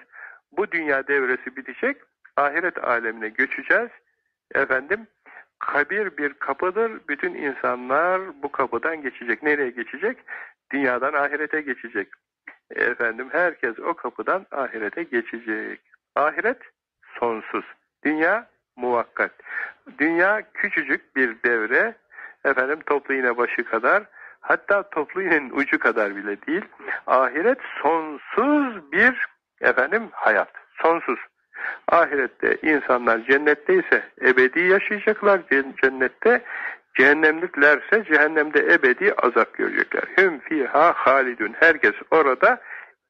Bu dünya devresi bitecek. Ahiret alemine göçeceğiz. Efendim kabir bir kapıdır. Bütün insanlar bu kapıdan geçecek. Nereye geçecek? Dünyadan ahirete geçecek. Efendim herkes o kapıdan ahirete geçecek. Ahiret sonsuz. Dünya muvakkat. Dünya küçücük bir devre. Efendim toplu iğne başı kadar. Hatta toplu iğnenin ucu kadar bile değil. Ahiret sonsuz bir efendim hayat. Sonsuz. Ahirette insanlar cennetteyse ebedi yaşayacaklar cennette. Cehennemliklerse cehennemde ebedi azap görecekler. Hüm fiha halidun. Herkes orada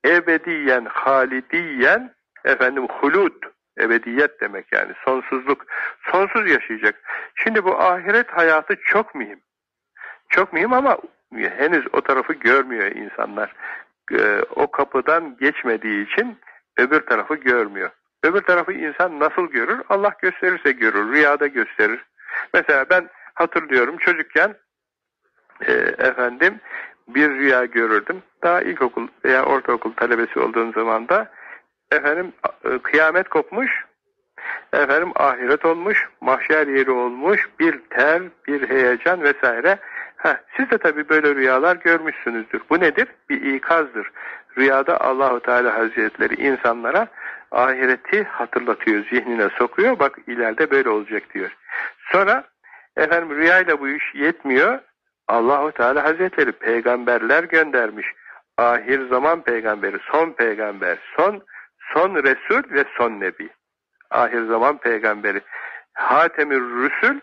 ebediyen, halidiyen, efendim hulud, ebediyet demek yani sonsuzluk. Sonsuz yaşayacak. Şimdi bu ahiret hayatı çok mühim. Çok mühim ama henüz o tarafı görmüyor insanlar. Ee, o kapıdan geçmediği için öbür tarafı görmüyor. Öbür tarafı insan nasıl görür? Allah gösterirse görür, rüyada gösterir. Mesela ben hatırlıyorum çocukken e, efendim bir rüya görürdüm. Daha ilkokul veya ortaokul talebesi olduğum zaman da efendim e, kıyamet kopmuş, efendim ahiret olmuş, mahşer yeri olmuş, bir ter, bir heyecan vesaire. Heh, siz de tabii böyle rüyalar görmüşsünüzdür. Bu nedir? Bir ikazdır. Rüyada Allahu Teala Hazretleri insanlara ahireti hatırlatıyor, zihnine sokuyor. Bak ileride böyle olacak diyor. Sonra efendim rüyayla bu iş yetmiyor. Allahu Teala Hazretleri peygamberler göndermiş. Ahir zaman peygamberi, son peygamber, son son Resul ve son Nebi. Ahir zaman peygamberi. Hatemül Rüsül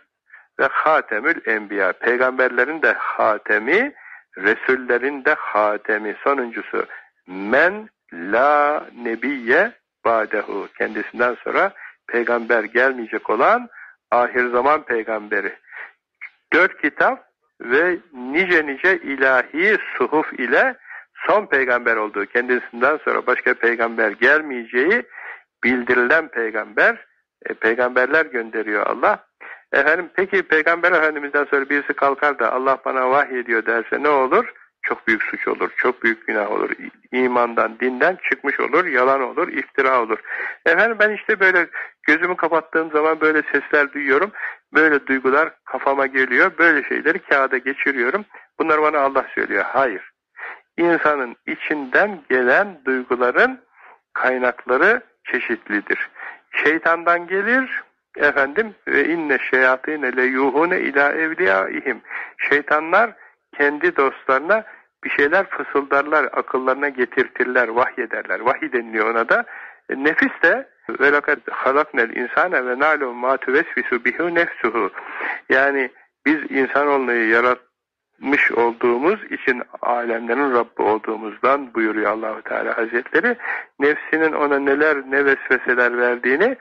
ve Hatemül Enbiya. Peygamberlerin de hatemi, Resullerin de hatemi. Sonuncusu men la nebiye badehu. Kendisinden sonra peygamber gelmeyecek olan ahir zaman peygamberi. Dört kitap ve nice nice ilahi suhuf ile son peygamber olduğu, kendisinden sonra başka peygamber gelmeyeceği bildirilen peygamber, e, peygamberler gönderiyor Allah. Efendim peki Peygamber Efendimiz'den sonra birisi kalkar da Allah bana vahiy ediyor derse ne olur? Çok büyük suç olur, çok büyük günah olur. İmandan, dinden çıkmış olur, yalan olur, iftira olur. Efendim ben işte böyle gözümü kapattığım zaman böyle sesler duyuyorum. Böyle duygular kafama geliyor. Böyle şeyleri kağıda geçiriyorum. Bunları bana Allah söylüyor. Hayır. İnsanın içinden gelen duyguların kaynakları çeşitlidir. Şeytandan gelir, efendim ve inne şeyatine le yuhune ila evliyaihim. Şeytanlar kendi dostlarına bir şeyler fısıldarlar, akıllarına getirtirler, vahyederler. Vahiy deniliyor ona da. E, nefis de ve lekad halaknel insane ve na'lemu ma tuvesvisu bihu nefsuhu. Yani biz insanoğlunu yaratmış olduğumuz için alemlerin Rabbi olduğumuzdan buyuruyor Allahu Teala Hazretleri. Nefsinin ona neler ne vesveseler verdiğini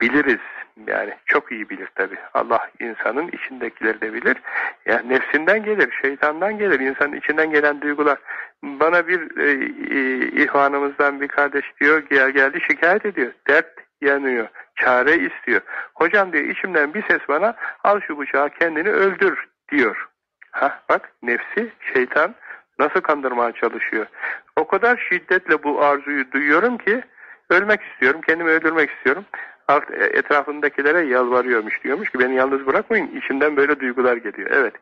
biliriz. Yani çok iyi bilir tabi. Allah insanın içindekileri de bilir. Yani nefsinden gelir, şeytandan gelir, insanın içinden gelen duygular. Bana bir e, e, ihvanımızdan bir kardeş diyor, gel geldi şikayet ediyor. Dert yanıyor, çare istiyor. Hocam diyor içimden bir ses bana al şu bıçağı kendini öldür diyor. Ha bak nefsi, şeytan nasıl kandırmaya çalışıyor. O kadar şiddetle bu arzuyu duyuyorum ki ölmek istiyorum, kendimi öldürmek istiyorum. Alt, e, etrafındakilere yalvarıyormuş diyormuş ki beni yalnız bırakmayın. İçimden böyle duygular geliyor. Evet.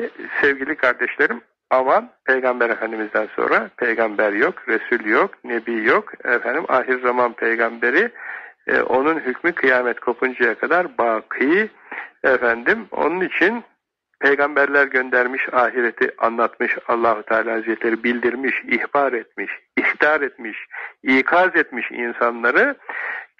E, sevgili kardeşlerim aman Peygamber Efendimiz'den sonra peygamber yok, Resul yok, Nebi yok. Efendim ahir zaman peygamberi e, onun hükmü kıyamet kopuncaya kadar baki efendim onun için peygamberler göndermiş, ahireti anlatmış, Allahu Teala Hazretleri bildirmiş, ihbar etmiş, ihtar etmiş, ikaz etmiş insanları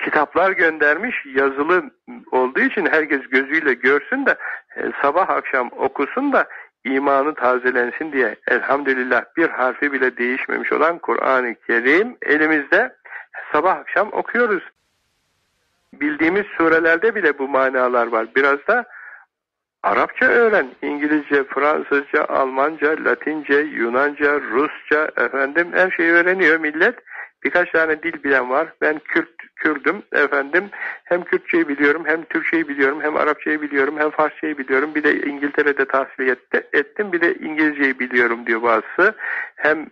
kitaplar göndermiş yazılı olduğu için herkes gözüyle görsün de e, sabah akşam okusun da imanı tazelensin diye elhamdülillah bir harfi bile değişmemiş olan Kur'an-ı Kerim elimizde sabah akşam okuyoruz. Bildiğimiz surelerde bile bu manalar var. Biraz da Arapça öğren. İngilizce, Fransızca, Almanca, Latince, Yunanca, Rusça efendim her şeyi öğreniyor millet. Birkaç tane dil bilen var. Ben Kürt, Kürdüm efendim. Hem Kürtçeyi biliyorum, hem Türkçeyi biliyorum, hem Arapçayı biliyorum, hem Farsçayı biliyorum. Bir de İngiltere'de tahsil etti, ettim. Bir de İngilizceyi biliyorum diyor bazısı. Hem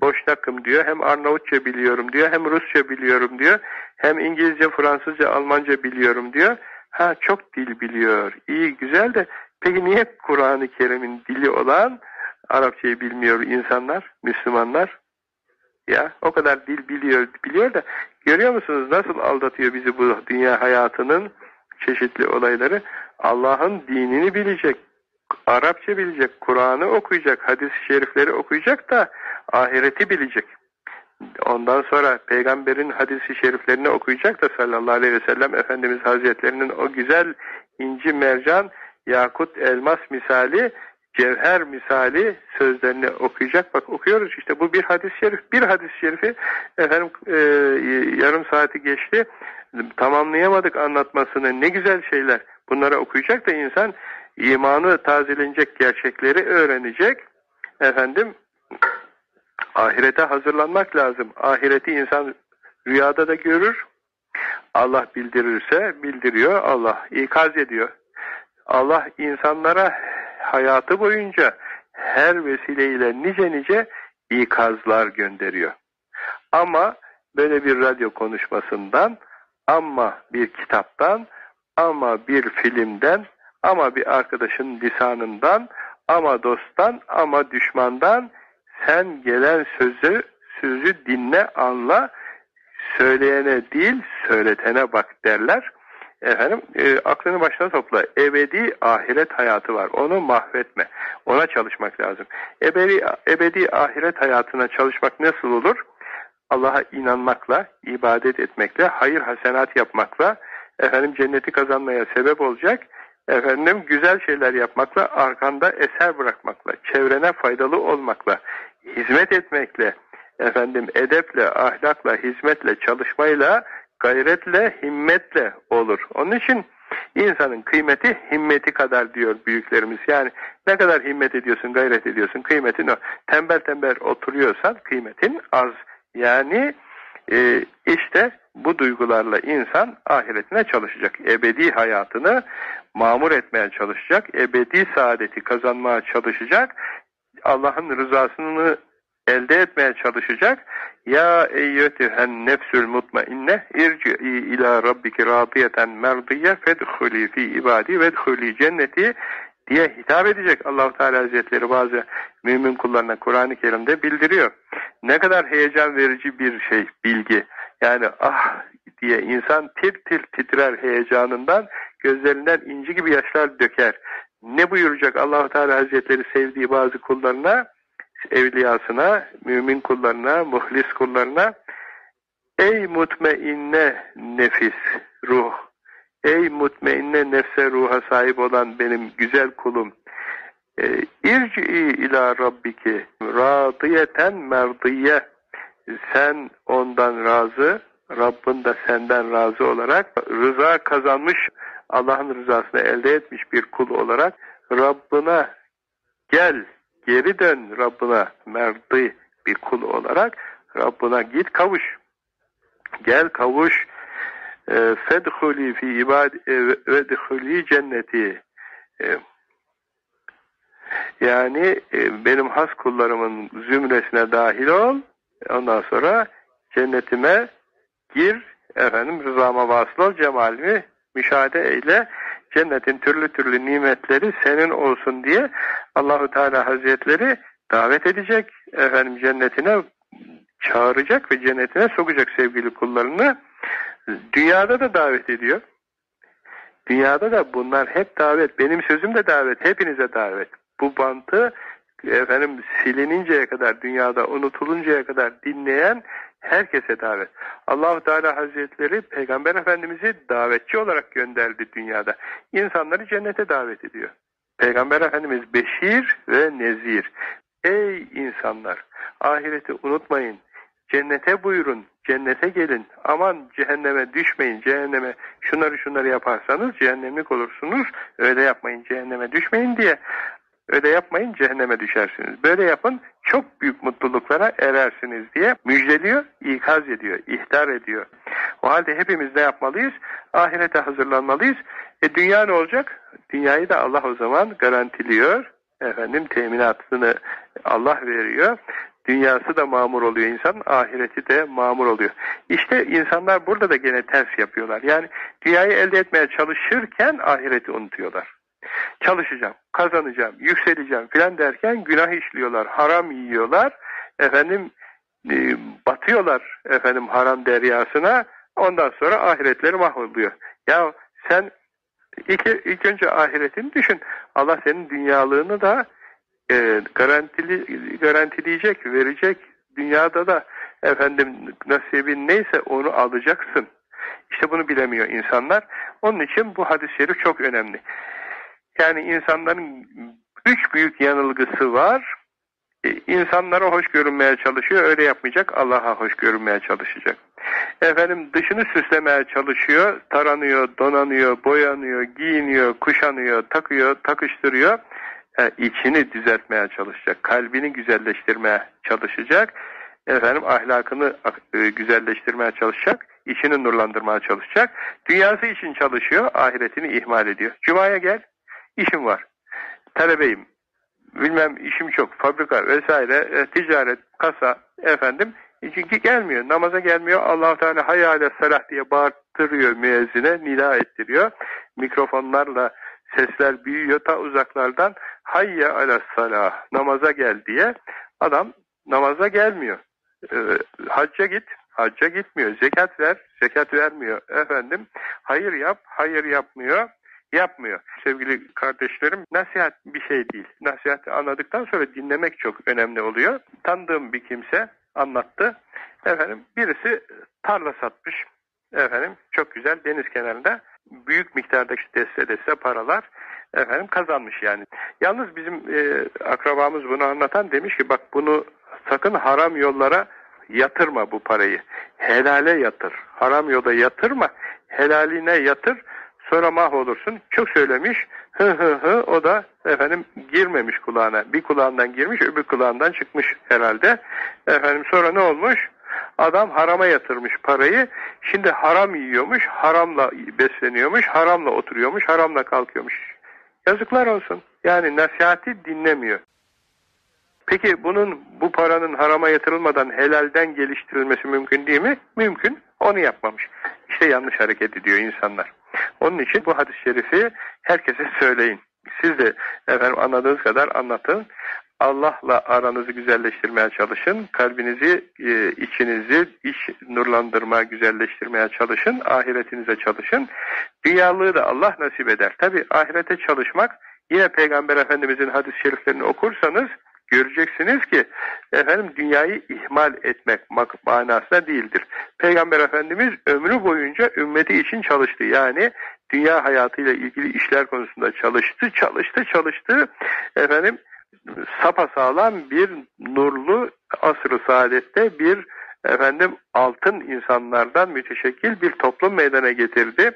Boşnakım diyor, hem Arnavutça biliyorum diyor, hem Rusça biliyorum diyor. Hem İngilizce, Fransızca, Almanca biliyorum diyor. Ha çok dil biliyor. İyi, güzel de peki niye Kur'an-ı Kerim'in dili olan Arapçayı bilmiyor insanlar, Müslümanlar? Ya o kadar dil biliyor, biliyor da görüyor musunuz nasıl aldatıyor bizi bu dünya hayatının çeşitli olayları? Allah'ın dinini bilecek, Arapça bilecek, Kur'an'ı okuyacak, hadis-i şerifleri okuyacak da ahireti bilecek. Ondan sonra peygamberin hadisi şeriflerini okuyacak da sallallahu aleyhi ve sellem Efendimiz Hazretlerinin o güzel inci mercan, yakut elmas misali cevher misali sözlerini okuyacak. Bak okuyoruz işte bu bir hadis-i şerif. Bir hadis-i şerifi efendim e, yarım saati geçti. Tamamlayamadık anlatmasını. Ne güzel şeyler. Bunları okuyacak da insan imanı tazelenecek gerçekleri öğrenecek. Efendim ahirete hazırlanmak lazım. Ahireti insan rüyada da görür. Allah bildirirse bildiriyor. Allah ikaz ediyor. Allah insanlara hayatı boyunca her vesileyle nice nice ikazlar gönderiyor. Ama böyle bir radyo konuşmasından, ama bir kitaptan, ama bir filmden, ama bir arkadaşın lisanından, ama dosttan, ama düşmandan sen gelen sözü sözü dinle, anla, söyleyene değil, söyletene bak derler efendim e, aklını başına topla. Ebedi ahiret hayatı var. Onu mahvetme. Ona çalışmak lazım. Ebedi, ebedi ahiret hayatına çalışmak nasıl olur? Allah'a inanmakla, ibadet etmekle, hayır hasenat yapmakla, efendim cenneti kazanmaya sebep olacak, efendim güzel şeyler yapmakla, arkanda eser bırakmakla, çevrene faydalı olmakla, hizmet etmekle, efendim edeple, ahlakla, hizmetle, çalışmayla, gayretle, himmetle olur. Onun için insanın kıymeti himmeti kadar diyor büyüklerimiz. Yani ne kadar himmet ediyorsun, gayret ediyorsun, kıymetin o. Tembel tembel oturuyorsan kıymetin az. Yani E, işte bu duygularla insan ahiretine çalışacak. Ebedi hayatını mamur etmeye çalışacak. Ebedi saadeti kazanmaya çalışacak. Allah'ın rızasını elde etmeye çalışacak. Ya eyyetühen nefsül mutmainne irci'i ila rabbiki radiyeten merdiye fedhuli fi ibadi vedhuli cenneti diye hitap edecek allah Teala Hazretleri bazı mümin kullarına Kur'an-ı Kerim'de bildiriyor. Ne kadar heyecan verici bir şey, bilgi. Yani ah diye insan tir tir titrer heyecanından, gözlerinden inci gibi yaşlar döker. Ne buyuracak allah Teala Hazretleri sevdiği bazı kullarına? Evliyasına, mümin kullarına, muhlis kullarına Ey mutmainne nefis, ruh, ey mutmainne nefse ruha sahip olan benim güzel kulum, irci'i ila rabbiki radiyeten merdiye. Sen ondan razı Rabbin de senden razı olarak rıza kazanmış Allah'ın rızasını elde etmiş bir kul olarak Rabbına gel geri dön Rabbına merdi bir kul olarak Rabbına git kavuş. Gel kavuş. E, fedhuli fi ibad e, vedhuli cenneti e, yani benim has kullarımın zümresine dahil ol ondan sonra cennetime gir efendim rızama vasıl ol cemalimi müşahede eyle. Cennetin türlü türlü nimetleri senin olsun diye Allahu Teala Hazretleri davet edecek efendim cennetine çağıracak ve cennetine sokacak sevgili kullarını dünyada da davet ediyor. Dünyada da bunlar hep davet benim sözüm de davet hepinize davet bu bantı efendim silininceye kadar dünyada unutuluncaya kadar dinleyen herkese davet. Allahu Teala Hazretleri Peygamber Efendimiz'i davetçi olarak gönderdi dünyada. İnsanları cennete davet ediyor. Peygamber Efendimiz beşir ve nezir. Ey insanlar! Ahireti unutmayın. Cennete buyurun. Cennete gelin. Aman cehenneme düşmeyin. Cehenneme şunları şunları yaparsanız cehennemlik olursunuz. Öyle yapmayın cehenneme düşmeyin diye Öyle yapmayın cehenneme düşersiniz. Böyle yapın çok büyük mutluluklara erersiniz diye müjdeliyor, ikaz ediyor, ihtar ediyor. O halde hepimiz ne yapmalıyız? Ahirete hazırlanmalıyız. E dünya ne olacak? Dünyayı da Allah o zaman garantiliyor. Efendim teminatını Allah veriyor. Dünyası da mamur oluyor insan, ahireti de mamur oluyor. İşte insanlar burada da gene ters yapıyorlar. Yani dünyayı elde etmeye çalışırken ahireti unutuyorlar çalışacağım, kazanacağım, yükseleceğim filan derken günah işliyorlar, haram yiyorlar, efendim e, batıyorlar efendim haram deryasına, ondan sonra ahiretleri mahvoluyor. Ya sen ilk, ilk önce ahiretini düşün. Allah senin dünyalığını da e, garantili, garantileyecek, verecek. Dünyada da efendim nasibin neyse onu alacaksın. İşte bunu bilemiyor insanlar. Onun için bu hadis-i şerif çok önemli. Yani insanların üç büyük yanılgısı var. E, insanlara hoş görünmeye çalışıyor, öyle yapmayacak, Allah'a hoş görünmeye çalışacak. Efendim dışını süslemeye çalışıyor, taranıyor, donanıyor, boyanıyor, giyiniyor, kuşanıyor, takıyor, takıştırıyor. E, içini düzeltmeye çalışacak, kalbini güzelleştirmeye çalışacak. Efendim ahlakını e, güzelleştirmeye çalışacak, içini nurlandırmaya çalışacak. Dünyası için çalışıyor, ahiretini ihmal ediyor. Cuma'ya gel, işim var. Talebeyim. Bilmem işim çok. Fabrika vesaire, e, ticaret, kasa efendim. Çünkü gelmiyor. Namaza gelmiyor. allah Teala hayale salah diye bağırtırıyor müezzine. Nida ettiriyor. Mikrofonlarla sesler büyüyor ta uzaklardan. Hayye ala salah. Namaza gel diye. Adam namaza gelmiyor. E, hacca git. Hacca gitmiyor. Zekat ver. Zekat vermiyor. Efendim hayır yap. Hayır yapmıyor yapmıyor. Sevgili kardeşlerim nasihat bir şey değil. Nasihat anladıktan sonra dinlemek çok önemli oluyor. Tanıdığım bir kimse anlattı. Efendim birisi tarla satmış. Efendim çok güzel deniz kenarında büyük miktarda deste deste paralar efendim kazanmış yani. Yalnız bizim e, akrabamız bunu anlatan demiş ki bak bunu sakın haram yollara yatırma bu parayı. Helale yatır. Haram yola yatırma. Helaline yatır. Sonra mahvolursun. Çok söylemiş. Hı hı hı. O da efendim girmemiş kulağına. Bir kulağından girmiş, öbür kulağından çıkmış herhalde. Efendim sonra ne olmuş? Adam harama yatırmış parayı. Şimdi haram yiyormuş, haramla besleniyormuş, haramla oturuyormuş, haramla kalkıyormuş. Yazıklar olsun. Yani nasihati dinlemiyor. Peki bunun bu paranın harama yatırılmadan helalden geliştirilmesi mümkün değil mi? Mümkün. Onu yapmamış. İşte yanlış hareket ediyor insanlar. Onun için bu hadis-i şerifi herkese söyleyin. Siz de efendim anladığınız kadar anlatın. Allah'la aranızı güzelleştirmeye çalışın. Kalbinizi, e, içinizi, iç nurlandırmaya, güzelleştirmeye çalışın. Ahiretinize çalışın. Dünyalığı da Allah nasip eder. Tabi ahirete çalışmak yine Peygamber Efendimizin hadis-i şeriflerini okursanız göreceksiniz ki efendim dünyayı ihmal etmek manasına değildir. Peygamber Efendimiz ömrü boyunca ümmeti için çalıştı. Yani dünya hayatıyla ilgili işler konusunda çalıştı, çalıştı, çalıştı. Efendim sapasağlam bir nurlu asr-ı saadette bir efendim altın insanlardan müteşekkil bir toplum meydana getirdi.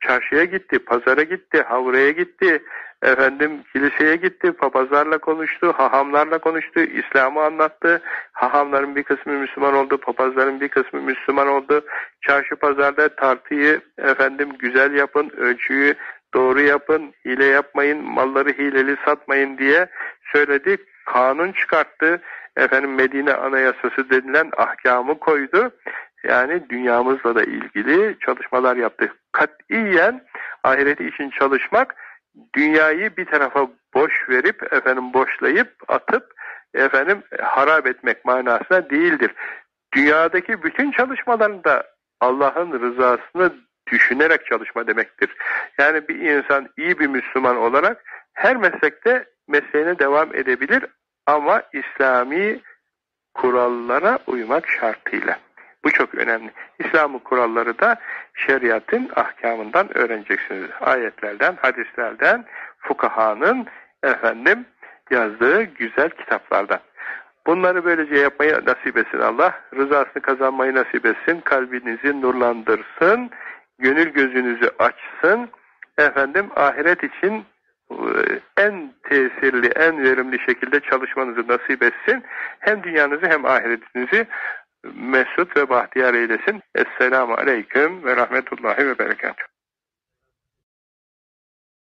Çarşıya gitti, pazara gitti, havraya gitti, efendim kiliseye gitti, papazlarla konuştu, hahamlarla konuştu, İslam'ı anlattı. Hahamların bir kısmı Müslüman oldu, papazların bir kısmı Müslüman oldu. Çarşı pazarda tartıyı efendim güzel yapın, ölçüyü doğru yapın, hile yapmayın, malları hileli satmayın diye söyledi. Kanun çıkarttı. Efendim Medine Anayasası denilen ahkamı koydu. Yani dünyamızla da ilgili çalışmalar yaptı. Katiyen ahireti için çalışmak dünyayı bir tarafa boş verip efendim boşlayıp atıp efendim harap etmek manasına değildir. Dünyadaki bütün çalışmalarında Allah'ın rızasını düşünerek çalışma demektir. Yani bir insan iyi bir Müslüman olarak her meslekte mesleğine devam edebilir ama İslami kurallara uymak şartıyla. Bu çok önemli. İslam'ın kuralları da şeriatın ahkamından öğreneceksiniz. Ayetlerden, hadislerden, fukahanın efendim yazdığı güzel kitaplardan. Bunları böylece yapmayı nasip etsin Allah. Rızasını kazanmayı nasip etsin. Kalbinizi nurlandırsın. Gönül gözünüzü açsın. Efendim ahiret için en tesirli, en verimli şekilde çalışmanızı nasip etsin. Hem dünyanızı hem ahiretinizi mesut ve bahtiyar eylesin. Esselamu Aleyküm ve Rahmetullahi ve Berekatuhu.